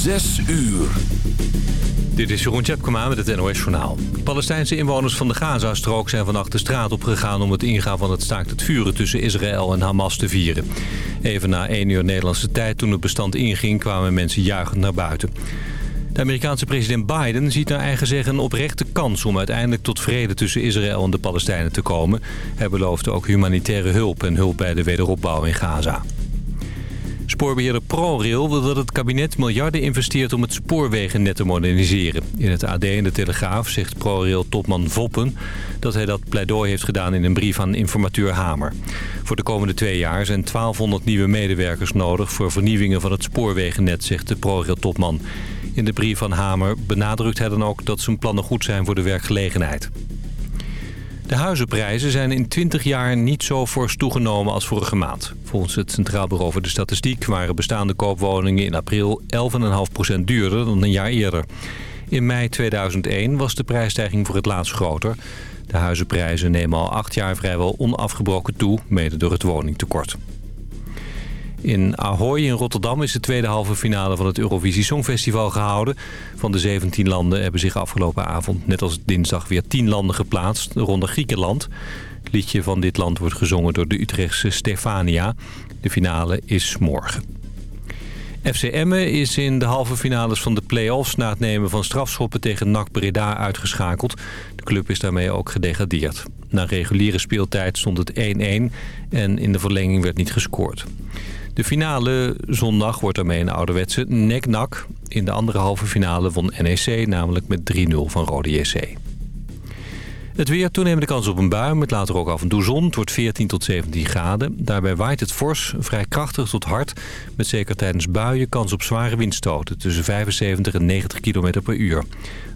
Zes uur. Dit is Jeroen Tjepkema met het NOS Journaal. Palestijnse inwoners van de Gazastrook zijn vannacht de straat opgegaan... om het ingaan van het staakt het vuren tussen Israël en Hamas te vieren. Even na 1 uur Nederlandse tijd toen het bestand inging... kwamen mensen juichend naar buiten. De Amerikaanse president Biden ziet naar eigen zeggen een oprechte kans... om uiteindelijk tot vrede tussen Israël en de Palestijnen te komen. Hij beloofde ook humanitaire hulp en hulp bij de wederopbouw in Gaza. Spoorbeheerder ProRail wil dat het kabinet miljarden investeert om het spoorwegennet te moderniseren. In het AD en de Telegraaf zegt ProRail-topman Voppen dat hij dat pleidooi heeft gedaan in een brief aan informateur Hamer. Voor de komende twee jaar zijn 1200 nieuwe medewerkers nodig voor vernieuwingen van het spoorwegennet, zegt de ProRail-topman. In de brief van Hamer benadrukt hij dan ook dat zijn plannen goed zijn voor de werkgelegenheid. De huizenprijzen zijn in 20 jaar niet zo fors toegenomen als vorige maand. Volgens het Centraal Bureau voor de Statistiek waren bestaande koopwoningen in april 11,5% duurder dan een jaar eerder. In mei 2001 was de prijsstijging voor het laatst groter. De huizenprijzen nemen al acht jaar vrijwel onafgebroken toe, mede door het woningtekort. In Ahoy in Rotterdam is de tweede halve finale van het Eurovisie Songfestival gehouden. Van de 17 landen hebben zich afgelopen avond net als dinsdag weer 10 landen geplaatst, rond Griekenland. Het liedje van dit land wordt gezongen door de Utrechtse Stefania. De finale is morgen. FC Emmen is in de halve finales van de play-offs... na het nemen van strafschoppen tegen NAC Breda uitgeschakeld. De club is daarmee ook gedegradeerd. Na reguliere speeltijd stond het 1-1 en in de verlenging werd niet gescoord. De finale zondag wordt daarmee een ouderwetse nek-nak. In de andere halve finale won NEC namelijk met 3-0 van Rode JC. Het weer toenemende kans op een bui met later ook af en toe zon. Het wordt 14 tot 17 graden. Daarbij waait het fors, vrij krachtig tot hard. Met zeker tijdens buien kans op zware windstoten tussen 75 en 90 km per uur.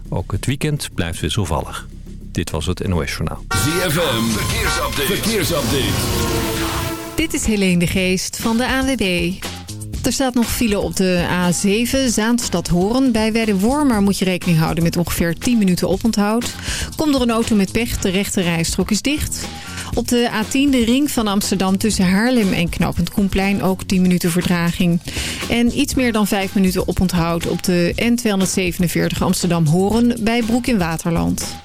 Ook het weekend blijft wisselvallig. Dit was het NOS Journaal. ZFM, verkeersupdate. verkeersupdate. Dit is Helene de Geest van de ANWB. Er staat nog file op de A7 Zaanstad-Horen. Bij Wormer moet je rekening houden met ongeveer 10 minuten oponthoud. Komt er een auto met pech, de rechte rijstrook is dicht. Op de A10 de ring van Amsterdam tussen Haarlem en Knopend Koenplein ook 10 minuten verdraging. En iets meer dan 5 minuten oponthoud op de N247 Amsterdam-Horen bij Broek in Waterland.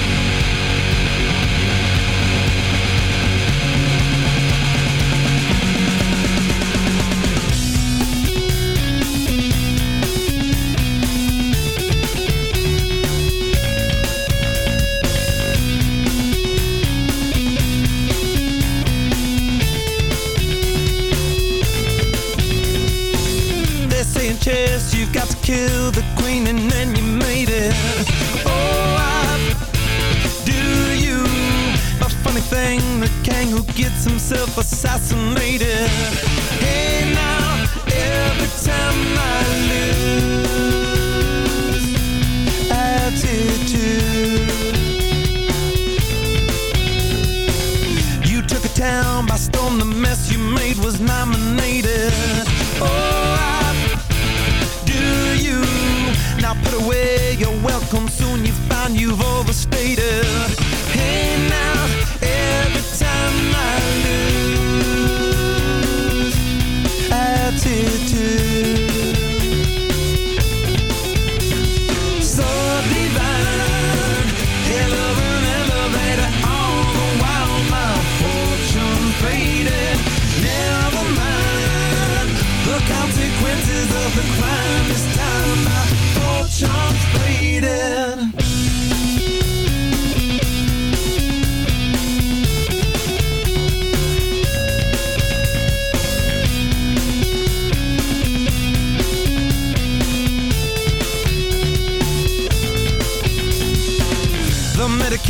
Kill the queen and then you made it. Oh, I do you. A funny thing, the king who gets himself assassinated. Hey, now, every time I lose attitude. You took a town by storm, the mess you made was nominated. You've overstated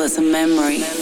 It's a memory.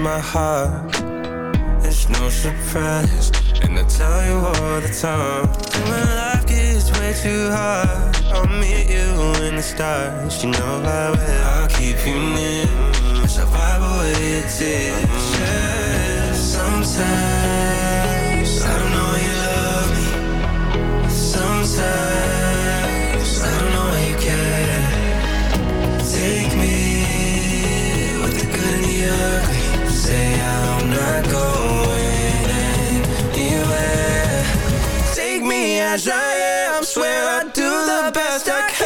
my heart. It's no surprise, tell you all the time. When life gets way too hard, I'll meet you in the stars. You know I will. I'll keep you near. As I wipe away your tears. Yeah. Sometimes I don't know you love me. Sometimes I don't know you care. Take me with the good and the ugly. Say I'm not going As I'm swear I do the best I can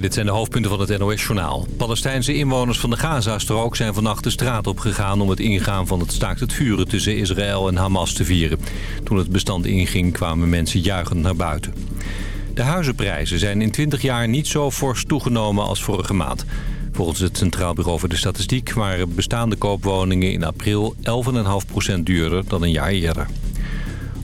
Dit zijn de hoofdpunten van het NOS-journaal. Palestijnse inwoners van de Gazastrook zijn vannacht de straat op gegaan... om het ingaan van het staakt het vuren tussen Israël en Hamas te vieren. Toen het bestand inging kwamen mensen juichend naar buiten. De huizenprijzen zijn in 20 jaar niet zo fors toegenomen als vorige maand. Volgens het Centraal Bureau voor de Statistiek waren bestaande koopwoningen in april 11,5% duurder dan een jaar eerder.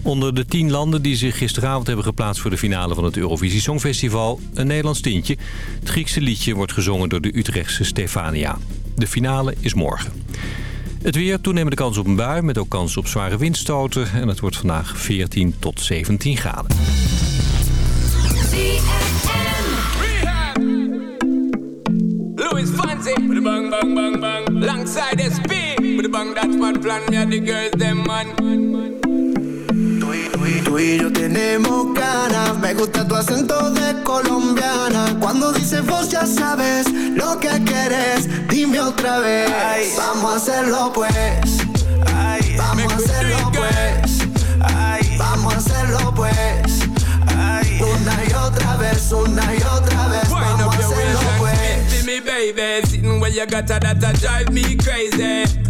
Onder de tien landen die zich gisteravond hebben geplaatst voor de finale van het Eurovisie Songfestival... een Nederlands tintje. Het Griekse liedje wordt gezongen door de Utrechtse Stefania. De finale is morgen. Het weer, toenemende kans op een bui met ook kans op zware windstoten. En het wordt vandaag 14 tot 17 graden. Louis bang bang bang bang. SP, with bang plan, the girls man. Tú y yo tenemos ganas, me gusta tu acento de colombiana. Cuando dices vos ya sabes lo que quieres, dime otra vez. vamos a hacerlo pues. vamos a hacerlo pues. vamos a hacerlo pues. una y otra vez, una y otra vez. Vamos a hacerlo pues. me baby, sitting where you got that drive me crazy.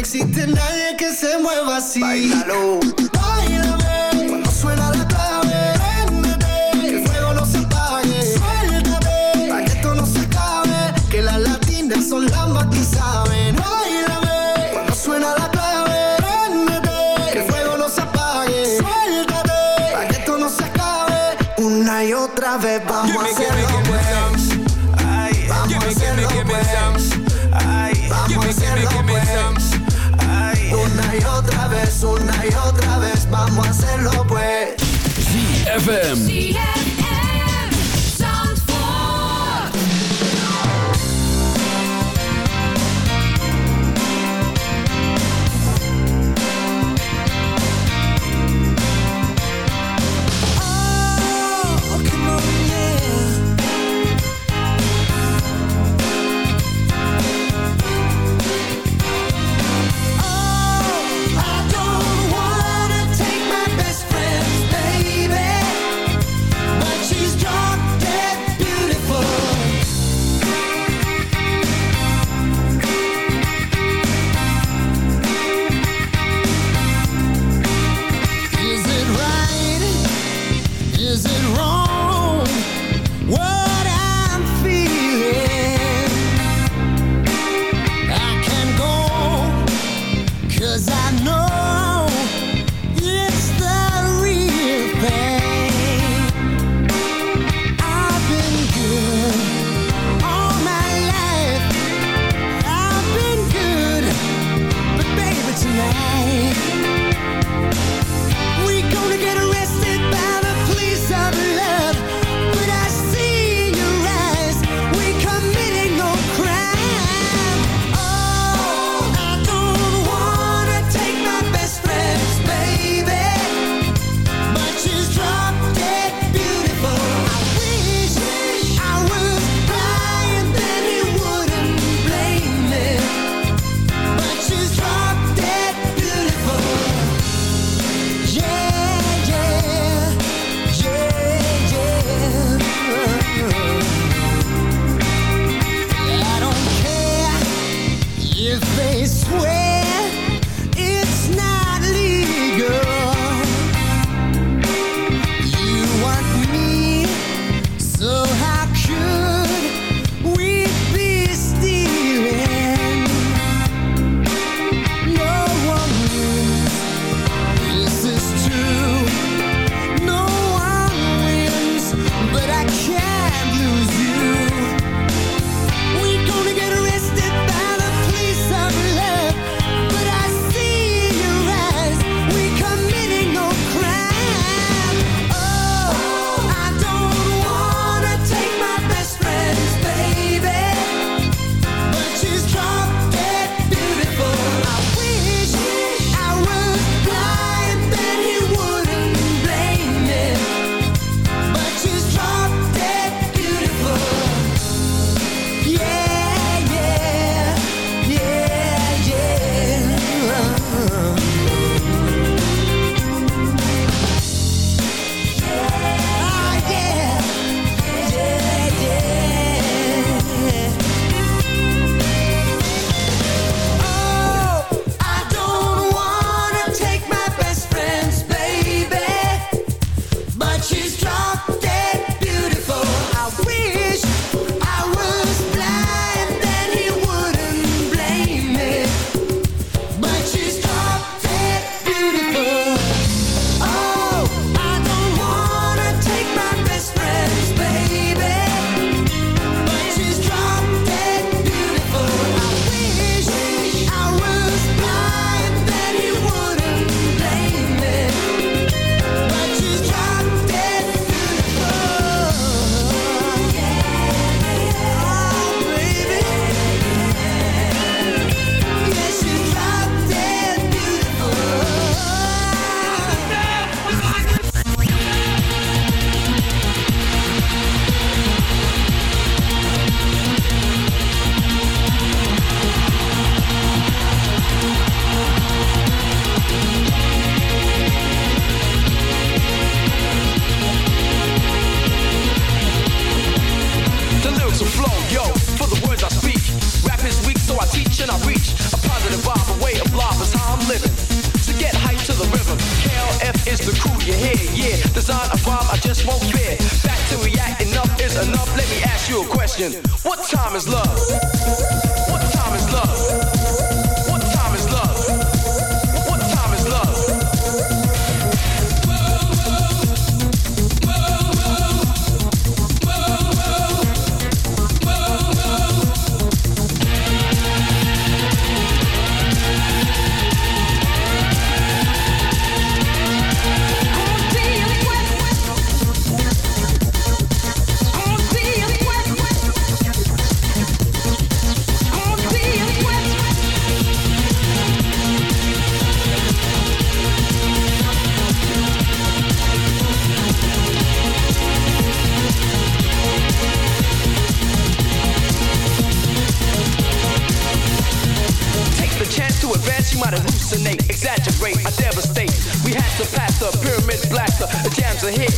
existe nadie que se mueva así. Báilalo ZFM.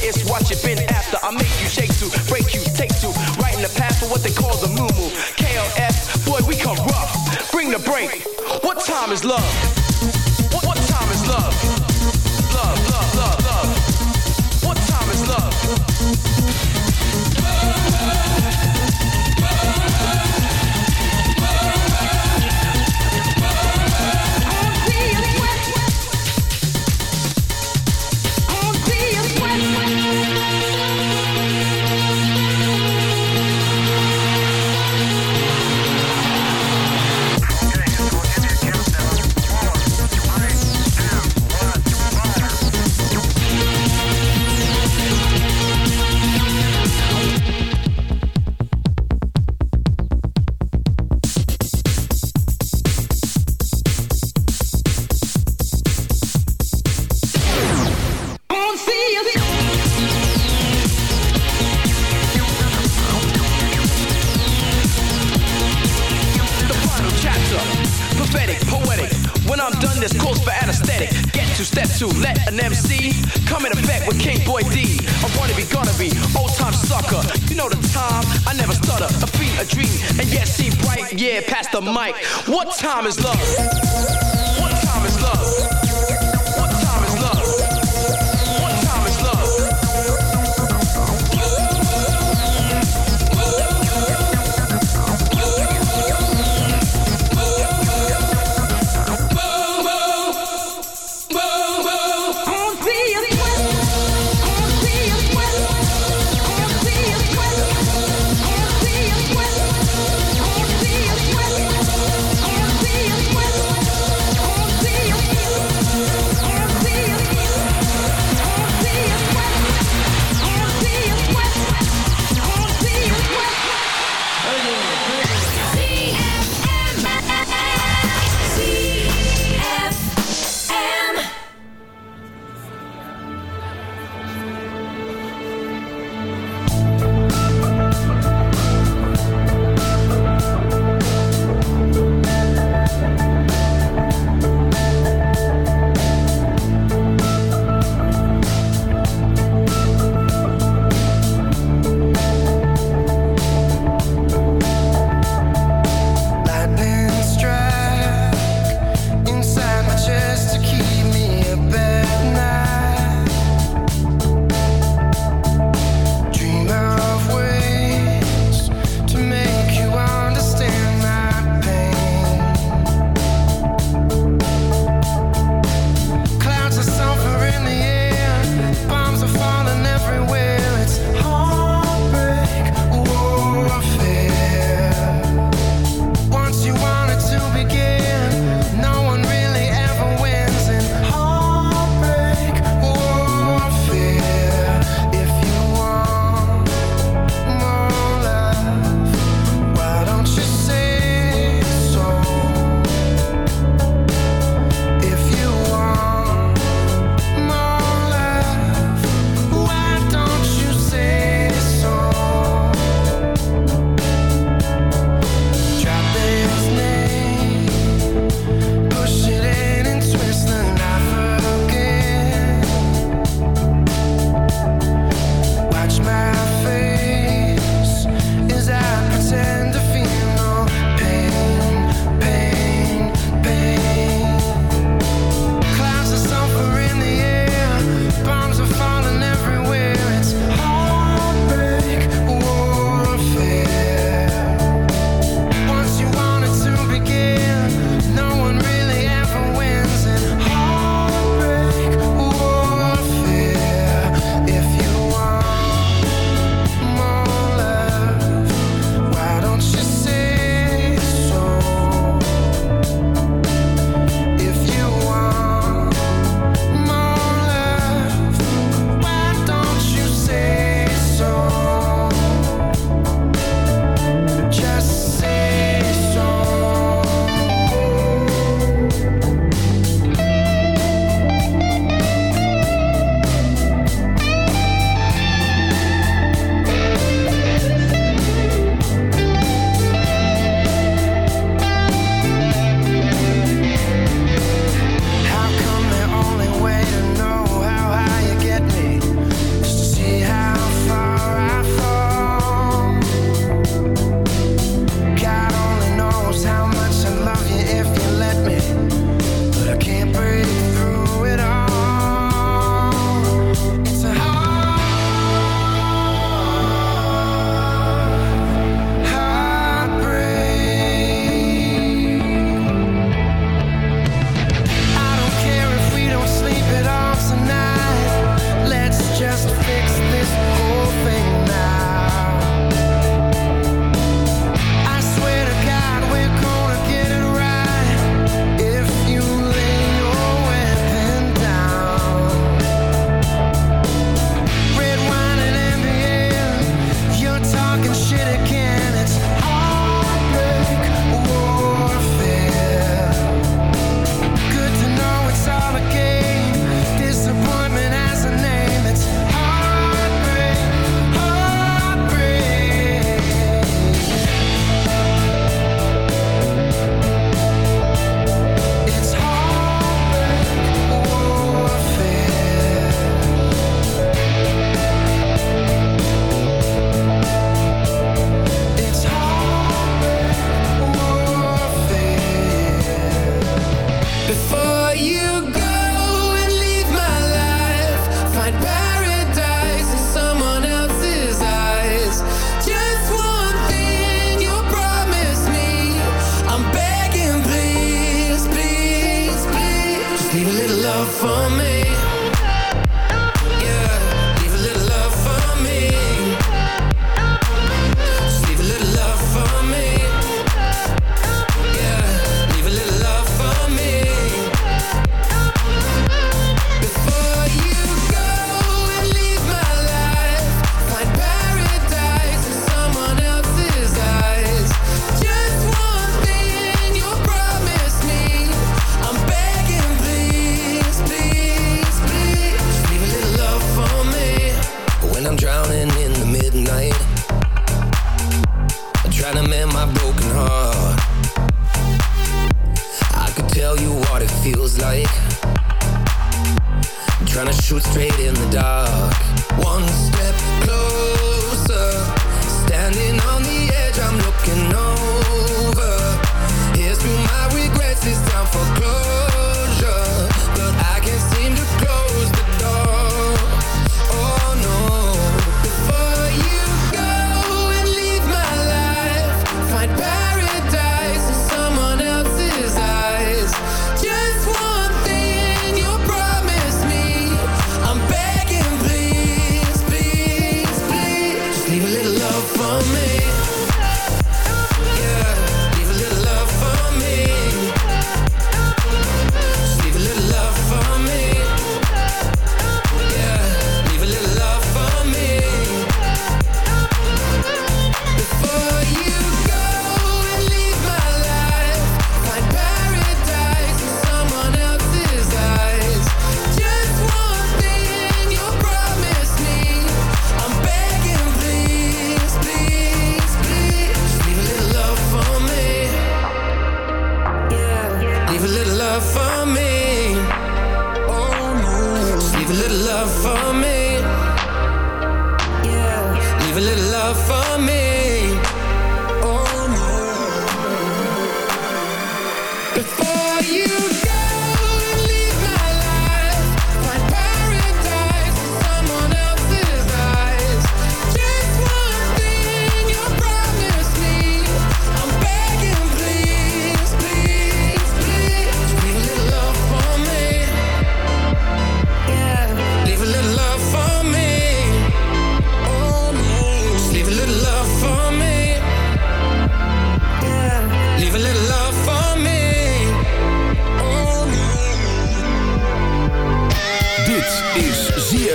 it's what you've been after. I make you shake to, break you, take to, right in the path for what they call the moo moo. KLF, boy, we come rough. Bring the break. What time is love?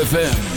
ZFM.